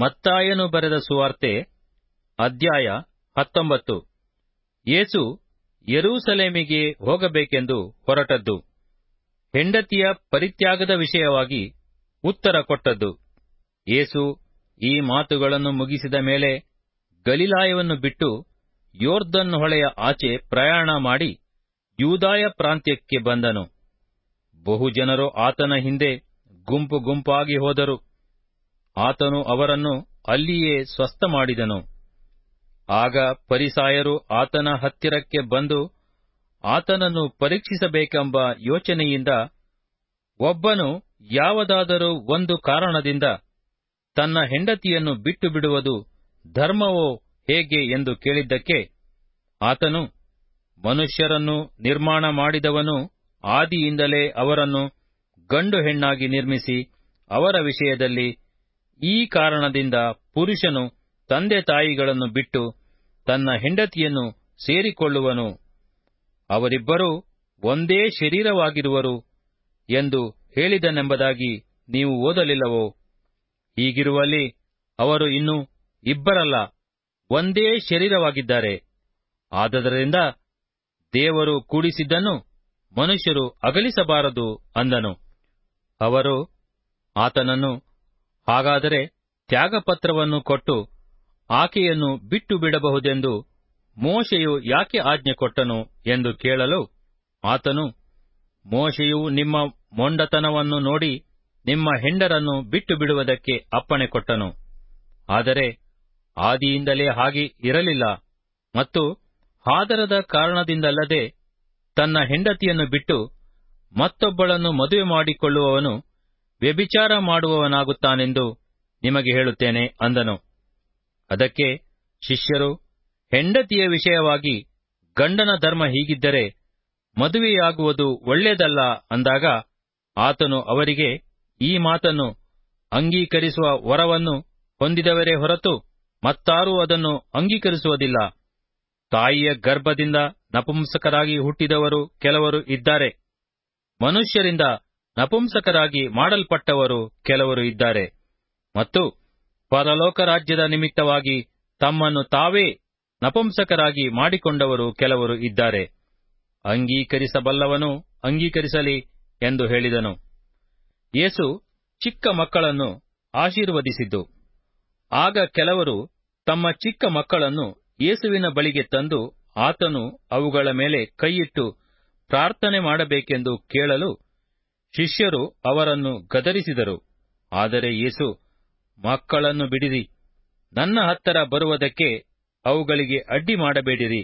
ಮತ್ತಾಯನು ಬರೆದ ಸುವಾರ್ತೆ, ಅಧ್ಯಾಯ ಹತ್ತೊಂಬತ್ತು. ಏಸು ಯರೂಸಲೇಮಿಗೆ ಹೋಗಬೇಕೆಂದು ಹೊರಟದ್ದು. ಹೆಂಡತಿಯ ಪರಿತ್ಯಾಗದ ವಿಷಯವಾಗಿ ಉತ್ತರ ಕೊಟ್ಟದ್ದು. ಏಸು ಈ ಮಾತುಗಳನ್ನು ಮುಗಿಸಿದ ಮೇಲೆ ಗಲಿಲಾಯವನ್ನು ಬಿಟ್ಟು ಯೋರ್ಧನ್ ಹೊಳೆಯ ಆಚೆ ಪ್ರಯಾಣ ಮಾಡಿ ಯೂದಾಯ ಪ್ರಾಂತ್ಯಕ್ಕೆ ಬಂದನು. ಬಹುಜನರು ಆತನ ಹಿಂದೆ ಗುಂಪು ಗುಂಪಾಗಿ ಹೋದರು. ಆತನು ಅವರನ್ನು ಅಲ್ಲಿಯೇ ಸ್ವಸ್ಥ ಮಾಡಿದನು ಆಗ ಪರಿಸಾಯರು ಆತನ ಹತ್ತಿರಕ್ಕೆ ಬಂದು, ಆತನನ್ನು ಪರೀಕ್ಷಿಸಬೇಕೆಂಬ ಯೋಚನೆಯಿಂದ ಒಬ್ಬನು ಯಾವುದಾದರೂ ಒಂದು ಕಾರಣದಿಂದ ತನ್ನ ಹೆಂಡತಿಯನ್ನು ಬಿಟ್ಟು ಬಿಡುವುದು ಧರ್ಮವೋ ಹೇಗೆ ಎಂದು ಕೇಳಿದ್ದಕ್ಕೆ ಆತನು ಮನುಷ್ಯರನ್ನು ನಿರ್ಮಾಣ ಮಾಡಿದವನು ಆದಿಯಿಂದಲೇ ಅವರನ್ನು ಗಂಡು ಹೆಣ್ಣಾಗಿ ನಿರ್ಮಿಸಿ ಅವರ ವಿಷಯದಲ್ಲಿ ಈ ಕಾರಣದಿಂದ ಪುರುಷನು ತಂದೆ ತಾಯಿಗಳನ್ನು ಬಿಟ್ಟು ತನ್ನ ಹೆಂಡತಿಯನ್ನು ಸೇರಿಕೊಳ್ಳುವನು. ಅವರಿಬ್ಬರೂ ಒಂದೇ ಶರೀರವಾಗಿರುವರು ಎಂದು ಹೇಳಿದನೆಂಬುದಾಗಿ ನೀವು ಓದಲಿಲ್ಲವೋ? ಹೀಗಿರುವಲ್ಲಿ ಅವರು ಇನ್ನು ಇಬ್ಬರಲ್ಲ, ಒಂದೇ ಶರೀರವಾಗಿದ್ದಾರೆ. ಆದದರಿಂದ ದೇವರು ಕೂಡಿಸಿದ್ದನ್ನು ಮನುಷ್ಯರು ಅಗಲಿಸಬಾರದು ಅಂದನು. ಅವರು ಆತನನ್ನು ಹಾಗಾದರೆ ತ್ಯಾಗಪತ್ರವನ್ನು ಕೊಟ್ಟು ಆಕೆಯನ್ನು ಬಿಟ್ಟು ಬಿಡಬಹುದೆಂದು ಮೋಶೆಯು ಯಾಕೆ ಆಜ್ಞೆ ಕೊಟ್ಟನು ಎಂದು ಕೇಳಲು ಆತನು, ಮೋಶೆಯು ನಿಮ್ಮ ಮೊಂಡತನವನ್ನು ನೋಡಿ ನಿಮ್ಮ ಹೆಂಡರನ್ನು ಬಿಟ್ಟು ಬಿಡುವುದಕ್ಕೆ ಅಪ್ಪಣೆ ಕೊಟ್ಟನು. ಆದರೆ ಆದಿಯಿಂದಲೇ ಹಾಗೆ ಇರಲಿಲ್ಲ ಮತ್ತು ಹಾದರದ ಕಾರಣದಿಂದಲ್ಲದೆ ತನ್ನ ಹೆಂಡತಿಯನ್ನು ಬಿಟ್ಟು ಮತ್ತೊಬ್ಬಳನ್ನು ಮದುವೆ ಮಾಡಿಕೊಳ್ಳುವವನು ವ್ಯಭಿಚಾರ ಮಾಡುವವನಾಗುತ್ತಾನೆಂದು ನಿಮಗೆ ಹೇಳುತ್ತೇನೆ, ಅಂದನು. ಅದಕ್ಕೆ ಶಿಷ್ಯರು, ಹೆಂಡತಿಯ ವಿಷಯವಾಗಿ ಗಂಡನ ಧರ್ಮ ಹೀಗಿದ್ದರೆ ಮದುವೆಯಾಗುವುದು ಒಳ್ಳೆಯದಲ್ಲ ಅಂದಾಗ ಆತನು ಅವರಿಗೆ, ಈ ಮಾತನ್ನು ಅಂಗೀಕರಿಸುವ ವರವನ್ನು ಹೊಂದಿದವರೇ ಹೊರತು ಮತ್ತಾರೂ ಅದನ್ನು ಅಂಗೀಕರಿಸುವುದಿಲ್ಲ. ತಾಯಿಯ ಗರ್ಭದಿಂದ ನಪುಂಸಕರಾಗಿ ಹುಟ್ಟಿದವರು ಕೆಲವರು ಇದ್ದಾರೆ. ಮನುಷ್ಯರಿಂದ ನಪುಂಸಕರಾಗಿ ಮಾಡಲ್ಪಟ್ಟವರು ಕೆಲವರು ಇದ್ದಾರೆ. ಮತ್ತು ಪರಲೋಕ ರಾಜ್ಯದ ನಿಮಿತ್ತವಾಗಿ ತಮ್ಮನ್ನು ತಾವೇ ನಪುಂಸಕರಾಗಿ ಮಾಡಿಕೊಂಡವರು ಕೆಲವರು ಇದ್ದಾರೆ. ಅಂಗೀಕರಿಸಬಲ್ಲವನು ಅಂಗೀಕರಿಸಲಿ ಎಂದು ಹೇಳಿದನು. ಯೇಸು ಚಿಕ್ಕ ಮಕ್ಕಳನ್ನು ಆಶೀರ್ವದಿಸಿದ್ದು. ಆಗ ಕೆಲವರು ತಮ್ಮ ಚಿಕ್ಕ ಮಕ್ಕಳನ್ನು ಯೇಸುವಿನ ಬಳಿಗೆ ತಂದು ಆತನು ಅವುಗಳ ಮೇಲೆ ಕೈಯಿಟ್ಟು ಪ್ರಾರ್ಥನೆ ಮಾಡಬೇಕೆಂದು ಕೇಳಲು ಶಿಷ್ಯರು ಅವರನ್ನು ಗದರಿಸಿದರು. ಆದರೆ ಯೇಸು, ಮಕ್ಕಳನ್ನು ಬಿಡಿರಿ. ನನ್ನ ಹತ್ತರ ಬರುವುದಕ್ಕೆ ಅವುಗಳಿಗೆ ಅಡ್ಡಿ ಮಾಡಬೇಡಿರಿ.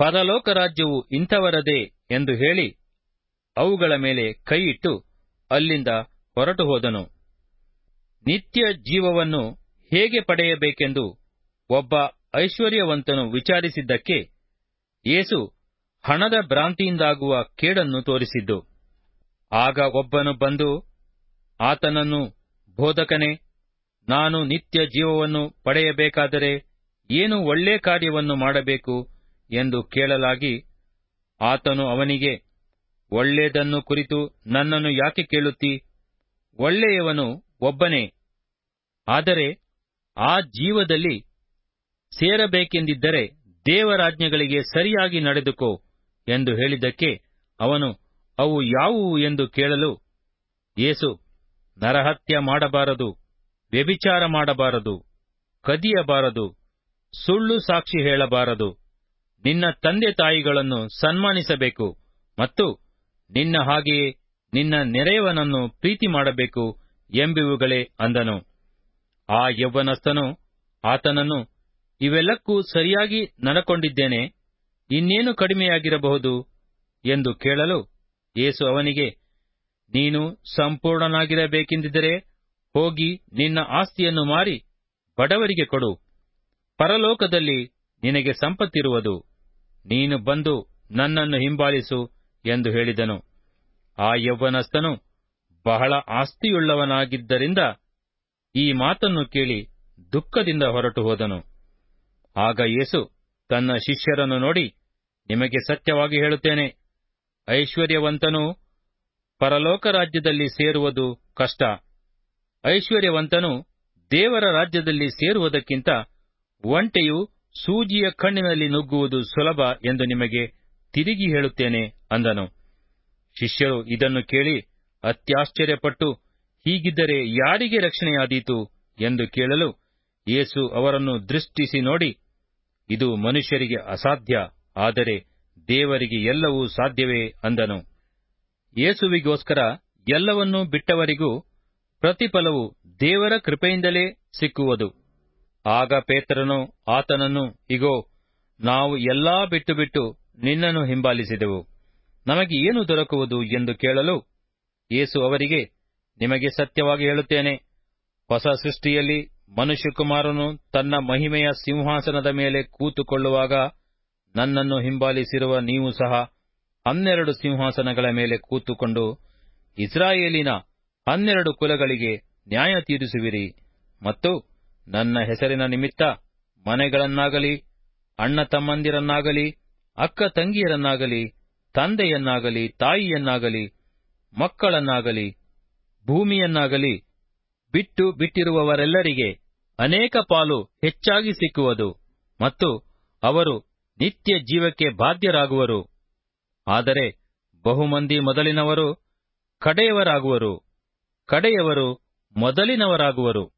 ಪರಲೋಕ ರಾಜ್ಯವು ಇಂಥವರದೇ ಎಂದು ಹೇಳಿ ಅವುಗಳ ಮೇಲೆ ಕೈಯಿಟ್ಟು ಅಲ್ಲಿಂದ ಹೊರಟು ಹೋದನು. ನಿತ್ಯ ಜೀವವನ್ನು ಹೇಗೆ ಪಡೆಯಬೇಕೆಂದು ಒಬ್ಬ ಐಶ್ವರ್ಯವಂತನು ವಿಚಾರಿಸಿದ್ದಕ್ಕೆ ಯೇಸು ಹಣದ ಭ್ರಾಂತಿಯಿಂದಾಗುವ ಕೇಡನ್ನು ತೋರಿಸಿದ್ದು. ಆಗ ಒಬ್ಬನು ಬಂದು, ಆತನನ್ನು ಬೋಧಕನೇ, ನಾನು ನಿತ್ಯ ಜೀವವನ್ನು ಪಡೆಯಬೇಕಾದರೆ ಏನು ಒಳ್ಳೆ ಕಾರ್ಯವನ್ನು ಮಾಡಬೇಕು ಎಂದು ಕೇಳಲಾಗಿ ಆತನು ಅವನಿಗೆ, ಒಳ್ಳೆಯದನ್ನು ಕುರಿತು ನನ್ನನ್ನು ಯಾಕೆ ಕೇಳುತ್ತಿ? ಒಳ್ಳೆಯವನು ಒಬ್ಬನೇ, ಆದರೆ ಆ ಜೀವದಲ್ಲಿ ಸೇರಬೇಕೆಂದಿದ್ದರೆ ದೇವರಾಜ್ಞೆಗಳಿಗೆ ಸರಿಯಾಗಿ ನಡೆದುಕೋ ಎಂದು ಹೇಳಿದ್ದಕ್ಕೆ ಅವನು ಅವು ಯಾವುವು ಎಂದು ಕೇಳಲು ಯೇಸು, ನರಹತ್ಯ ಮಾಡಬಾರದು, ವ್ಯಭಿಚಾರ ಮಾಡಬಾರದು, ಕದಿಯಬಾರದು, ಸುಳ್ಳು ಸಾಕ್ಷಿ ಹೇಳಬಾರದು. ನಿನ್ನ ತಂದೆ ತಾಯಿಗಳನ್ನು ಸನ್ಮಾನಿಸಬೇಕು ಮತ್ತು ನಿನ್ನ ಹಾಗೆಯೇ ನಿನ್ನ ನೆರೆಯವನನ್ನು ಪ್ರೀತಿ ಮಾಡಬೇಕು ಎಂಬಿವುಗಳೇ ಅಂದನು. ಆ ಯೌವನಸ್ಥನು ಆತನನ್ನು, ಇವೆಲ್ಲಕ್ಕೂ ಸರಿಯಾಗಿ ನಡಕೊಂಡಿದ್ದೇನೆ ಇನ್ನೇನು ಕಡಿಮೆಯಾಗಿರಬಹುದು ಎಂದು ಕೇಳಲು ಯೇಸು ಅವನಿಗೆ, ನೀನು ಸಂಪೂರ್ಣನಾಗಿರಬೇಕೆಂದಿದ್ದರೆ ಹೋಗಿ ನಿನ್ನ ಆಸ್ತಿಯನ್ನು ಮಾರಿ ಬಡವರಿಗೆ ಕೊಡು. ಪರಲೋಕದಲ್ಲಿ ನಿನಗೆ ಸಂಪತ್ತಿರುವುದು. ನೀನು ಬಂದು ನನ್ನನ್ನು ಹಿಂಬಾಲಿಸು ಎಂದು ಹೇಳಿದನು. ಆ ಯೌವನಸ್ಥನು ಬಹಳ ಆಸ್ತಿಯುಳ್ಳವನಾಗಿದ್ದರಿಂದ ಈ ಮಾತನ್ನು ಕೇಳಿ ದುಃಖದಿಂದ ಹೊರಟು ಹೋದನು. ಆಗ ಯೇಸು ತನ್ನ ಶಿಷ್ಯರನ್ನು ನೋಡಿ, ನಿಮಗೆ ಸತ್ಯವಾಗಿ ಹೇಳುತ್ತೇನೆ. ಐಶ್ವರ್ಯವಂತನು ಪರಲೋಕ ರಾಜ್ಯದಲ್ಲಿ ಸೇರುವುದು ಕಷ್ಟ. ಐಶ್ವರ್ಯವಂತನು ದೇವರ ರಾಜ್ಯದಲ್ಲಿ ಸೇರುವುದಕ್ಕಿಂತ ಒಂಟೆಯು ಸೂಜಿಯ ಕಣ್ಣಿನಲ್ಲಿ ನುಗ್ಗುವುದು ಸುಲಭ ಎಂದು ನಿಮಗೆ ತಿರುಗಿ ಹೇಳುತ್ತೇನೆ ಅಂದನು. ಶಿಷ್ಯರು ಇದನ್ನು ಕೇಳಿ ಅತ್ಯಾಶ್ಚರ್ಯಪಟ್ಟು, ಹೀಗಿದ್ದರೆ ಯಾರಿಗೆ ರಕ್ಷಣೆಯಾದೀತು ಎಂದು ಕೇಳಲು ಯೇಸು ಅವರನ್ನು ದೃಷ್ಟಿಸಿ ನೋಡಿ, ಇದು ಮನುಷ್ಯರಿಗೆ ಅಸಾಧ್ಯ, ಆದರೆ ದೇವರಿಗೆ ಎಲ್ಲವೂ ಸಾಧ್ಯವೇ ಅಂದನು. ಯೇಸುವಿಗೋಸ್ಕರ ಎಲ್ಲವನ್ನೂ ಬಿಟ್ಟವರಿಗೂ ಪ್ರತಿಫಲವು ದೇವರ ಕೃಪೆಯಿಂದಲೇ ಸಿಕ್ಕುವುದು. ಆಗ ಪೇತ್ರನು ಆತನನ್ನು, ಇಗೋ, ನಾವು ಎಲ್ಲಾ ಬಿಟ್ಟು ಬಿಟ್ಟು ನಿನ್ನನ್ನು ಹಿಂಬಾಲಿಸಿದೆವು. ನಮಗೆ ಏನು ದೊರಕುವುದು ಎಂದು ಕೇಳಲು ಯೇಸು ಅವರಿಗೆ, ನಿಮಗೆ ಸತ್ಯವಾಗಿ ಹೇಳುತ್ತೇನೆ, ಹೊಸ ಸೃಷ್ಟಿಯಲ್ಲಿ ಮನುಷ್ಯಕುಮಾರನು ತನ್ನ ಮಹಿಮೆಯ ಸಿಂಹಾಸನದ ಮೇಲೆ ಕೂತುಕೊಳ್ಳುವಾಗ ನನ್ನನ್ನು ಹಿಂಬಾಲಿಸಿರುವ ನೀವು ಸಹ ಹನ್ನೆರಡು ಸಿಂಹಾಸನಗಳ ಮೇಲೆ ಕೂತುಕೊಂಡು ಇಸ್ರಾಯೇಲಿನ ಹನ್ನೆರಡು ಕುಲಗಳಿಗೆ ನ್ಯಾಯ ತೀರಿಸುವಿರಿ. ಮತ್ತು ನನ್ನ ಹೆಸರಿನ ನಿಮಿತ್ತ ಮನೆಗಳನ್ನಾಗಲಿ, ಅಣ್ಣ ತಮ್ಮಂದಿರನ್ನಾಗಲಿ, ಅಕ್ಕ ತಂಗಿಯರನ್ನಾಗಲಿ, ತಂದೆಯನ್ನಾಗಲಿ, ತಾಯಿಯನ್ನಾಗಲಿ, ಮಕ್ಕಳನ್ನಾಗಲಿ, ಭೂಮಿಯನ್ನಾಗಲಿ ಬಿಟ್ಟು ಬಿಟ್ಟಿರುವವರೆಲ್ಲರಿಗೆ ಅನೇಕ ಪಾಲು ಹೆಚ್ಚಾಗಿ ಸಿಕ್ಕುವುದು. ಮತ್ತು ಅವರು ನಿತ್ಯ ಜೀವಕ್ಕೆ ಬಾಧ್ಯರಾಗುವರು. ಆದರೆ ಬಹುಮಂದಿ ಮೊದಲಿನವರು ಕಡೆಯವರಾಗುವರು. ಕಡೆಯವರು ಮೊದಲಿನವರಾಗುವರು.